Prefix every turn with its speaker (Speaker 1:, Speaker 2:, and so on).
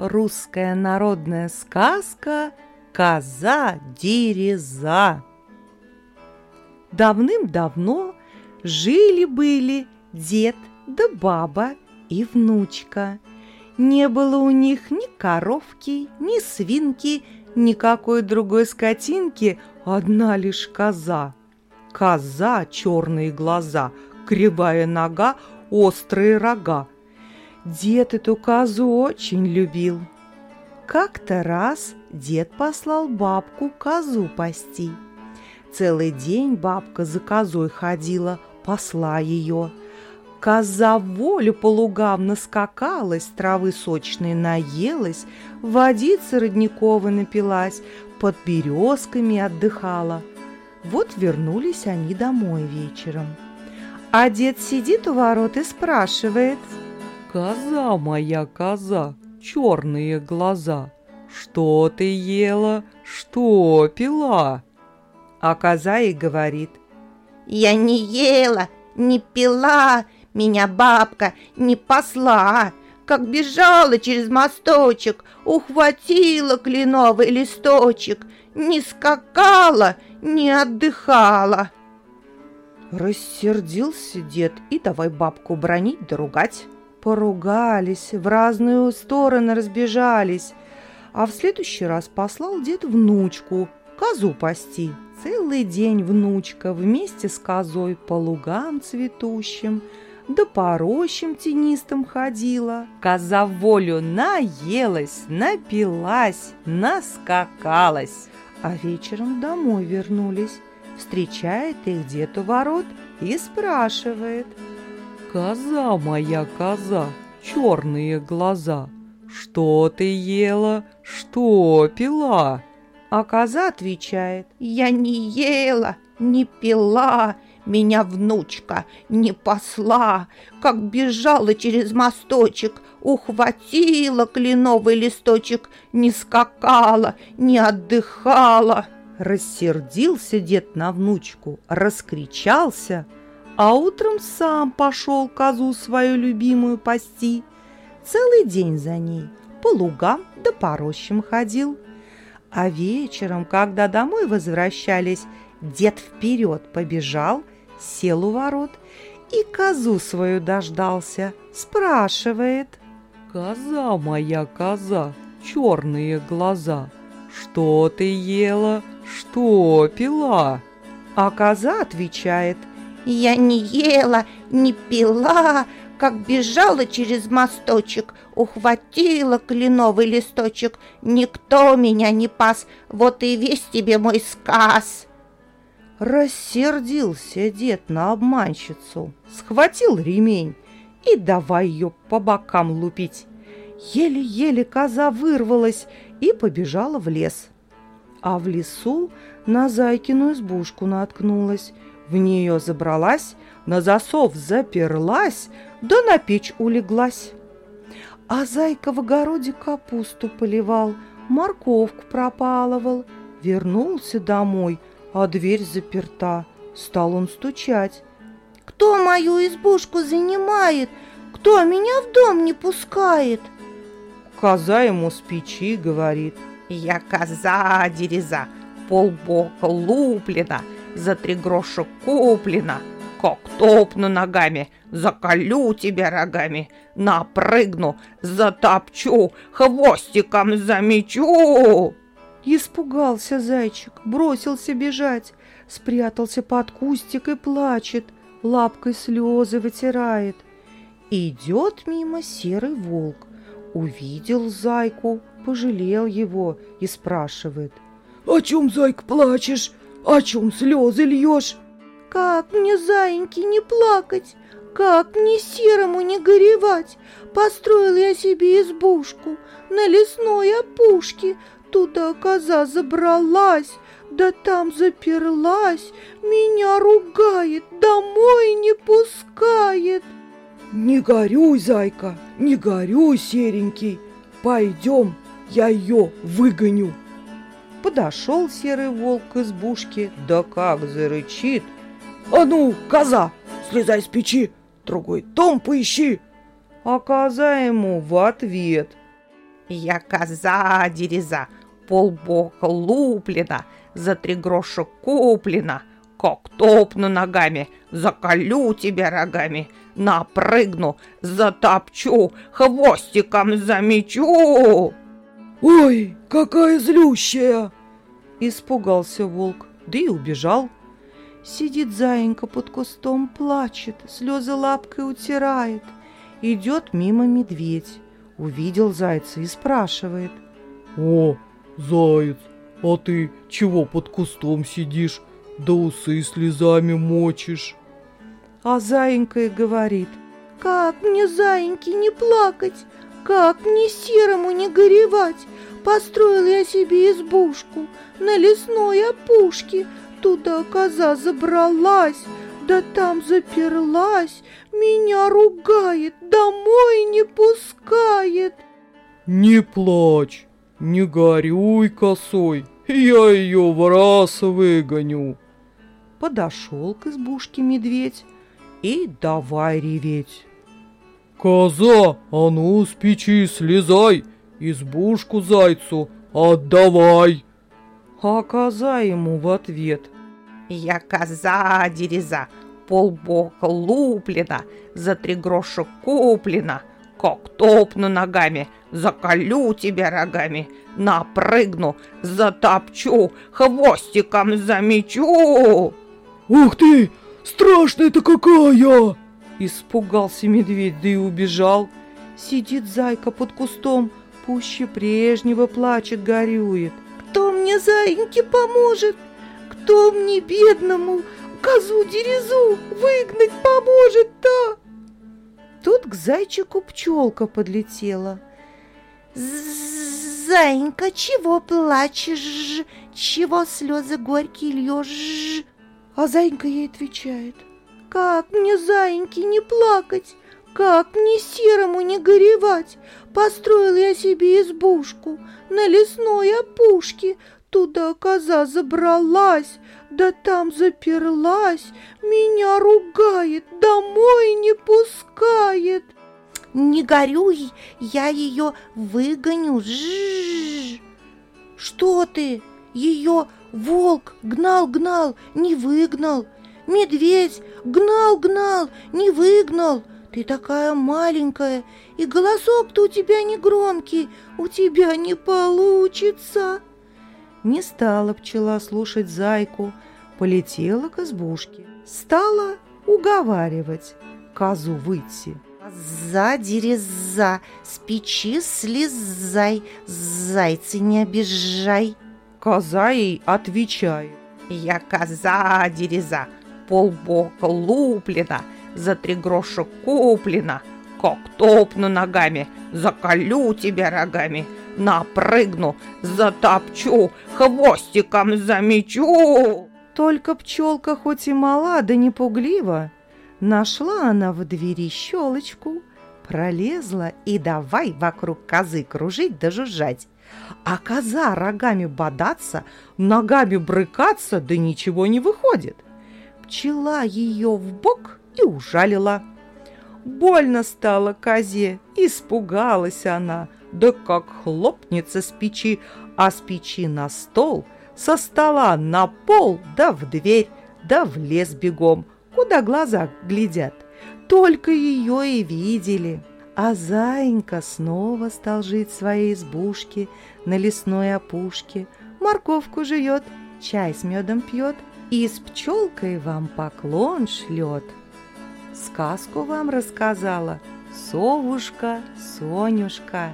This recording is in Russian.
Speaker 1: Русская народная сказка «Коза-дереза». Давным-давно жили-были дед да баба и внучка. Не было у них ни коровки, ни свинки, никакой другой скотинки, одна лишь коза. Коза, черные глаза, кривая нога, острые рога. Дед эту козу очень любил. Как-то раз дед послал бабку козу пасти. Целый день бабка за козой ходила, посла ее. Коза волю по лугам наскакалась, травы сочной наелась, водицы родниковой напилась, под березками отдыхала. Вот вернулись они домой вечером. А дед сидит у ворот и спрашивает.
Speaker 2: «Коза моя, коза, черные глаза, что ты ела, что пила?»
Speaker 1: А коза и говорит.
Speaker 3: «Я не ела, не пила, меня бабка не посла, как бежала через мосточек, ухватила кленовый листочек, не скакала, не отдыхала».
Speaker 1: Рассердился дед и давай бабку бронить да ругать. Поругались, в разные стороны разбежались. А в следующий раз послал дед внучку козу пасти. Целый день внучка вместе с козой по лугам цветущим, да по рощам тенистым ходила. Коза волю наелась, напилась, наскакалась. А вечером домой вернулись. Встречает их дед у ворот и спрашивает.
Speaker 2: «Коза моя, коза, черные глаза, что ты ела, что пила?»
Speaker 1: А коза отвечает.
Speaker 3: «Я не ела, не пила, меня внучка не посла, как бежала через мосточек, ухватила кленовый листочек, не скакала, не отдыхала».
Speaker 1: Рассердился дед на внучку, раскричался, а утром сам пошел козу свою любимую пасти. Целый день за ней по лугам да по рощам ходил. А вечером, когда домой возвращались, дед вперед побежал, сел у ворот и козу свою дождался, спрашивает.
Speaker 2: «Коза моя, коза, черные глаза, что ты ела, что пила?»
Speaker 1: А коза отвечает.
Speaker 3: «Я не ела, не пила, как бежала через мосточек, ухватила кленовый листочек, никто меня не пас, вот и весь тебе мой сказ».
Speaker 1: Рассердился дед на обманщицу, схватил ремень и давай ее по бокам лупить. Еле-еле коза вырвалась и побежала в лес. А в лесу на Зайкину избушку наткнулась, в нее забралась, на засов заперлась, да на печь улеглась. А Зайка в огороде капусту поливал, морковку пропалывал, вернулся домой – а дверь заперта. Стал он стучать.
Speaker 3: «Кто мою избушку занимает? Кто меня в дом не пускает?»
Speaker 1: Коза ему с печи говорит.
Speaker 3: «Я коза дереза, полбока луплена, за три гроша куплена. Как топну ногами, заколю тебя рогами, напрыгну, затопчу, хвостиком замечу!»
Speaker 1: Испугался зайчик, бросился бежать, спрятался под кустик и плачет, лапкой слезы вытирает. Идет мимо серый волк, увидел зайку, пожалел его и спрашивает.
Speaker 4: «О чем, зайка, плачешь? О чем слезы льешь?»
Speaker 3: «Как мне, заиньки, не плакать? Как мне серому не горевать? Построил я себе избушку на лесной опушке, Туда коза забралась, да там заперлась, меня ругает, домой не пускает.
Speaker 4: Не горюй, зайка, не горюй, серенький, пойдем, я ее выгоню.
Speaker 1: Подошел серый волк к избушке, да как зарычит.
Speaker 4: А ну, коза, слезай с печи, другой дом поищи.
Speaker 1: А коза ему в ответ. Я коза дереза, полбока луплена, за три гроша куплена. Как топну ногами, заколю тебя рогами, напрыгну, затопчу, хвостиком замечу.
Speaker 4: Ой, какая злющая!
Speaker 2: Испугался волк, да и убежал.
Speaker 1: Сидит заинька под кустом, плачет, слезы лапкой утирает. Идет мимо медведь. Увидел зайца и спрашивает.
Speaker 4: О, заяц, а ты чего под кустом сидишь, да усы слезами мочишь?
Speaker 1: А заинька и говорит. Как мне, заиньки, не плакать? Как мне серому не горевать? Построил я себе избушку на лесной опушке, Туда коза забралась, да там заперлась, Меня ругает, домой не пускает.
Speaker 4: Не плачь, не горюй косой, я ее в раз выгоню.
Speaker 1: Подошел к избушке медведь и давай реветь.
Speaker 4: Коза, а ну с печи слезай, избушку зайцу отдавай.
Speaker 2: А коза ему в ответ.
Speaker 1: Я коза дереза, полбока луплена, за три гроша куплена. Как топну ногами, заколю тебя рогами, напрыгну, затопчу, хвостиком замечу.
Speaker 4: Ух ты, страшная-то какая!
Speaker 2: Испугался медведь, да и убежал.
Speaker 1: Сидит зайка под кустом, пуще прежнего плачет, горюет. Кто мне, заиньки, поможет? Кто мне, бедному, козу-дерезу выгнать поможет-то? Тут к зайчику пчелка подлетела. Заинька, чего плачешь? Чего слезы горькие льешь? А Заинька ей отвечает. Как мне, заиньки, не плакать? Как мне серому не горевать? Построил я себе избушку на лесной опушке. Туда коза забралась, да там заперлась, Меня ругает, домой не пускает. Не горюй, я ее выгоню. Жжж. Что ты? Ее волк гнал-гнал, не выгнал. Медведь гнал-гнал, не выгнал. Ты такая маленькая, и голосок-то у тебя не громкий, у тебя не получится. Не стала пчела слушать зайку, полетела к избушке. Стала уговаривать козу выйти. За дереза, с печи слезай, зайцы не обижай.
Speaker 2: Коза ей отвечает.
Speaker 1: Я коза дереза, полбока луплена, за три гроша куплена. Как топну ногами, заколю тебя рогами, напрыгну, затопчу, хвостиком замечу. Только пчелка хоть и мала, да не пуглива, нашла она в двери щелочку, пролезла и давай вокруг козы кружить да жужжать. А коза рогами бодаться, ногами брыкаться, да ничего не выходит. Пчела ее в бок и ужалила. Больно стало козе, испугалась она, да как хлопнется с печи, а с печи на стол, со стола на пол, да в дверь, да в лес бегом, куда глаза глядят. Только ее и видели. А заинька снова стал жить в своей избушке на лесной опушке, морковку жует, чай с медом пьет и с пчелкой вам поклон шлет. Сказку вам рассказала совушка Сонюшка.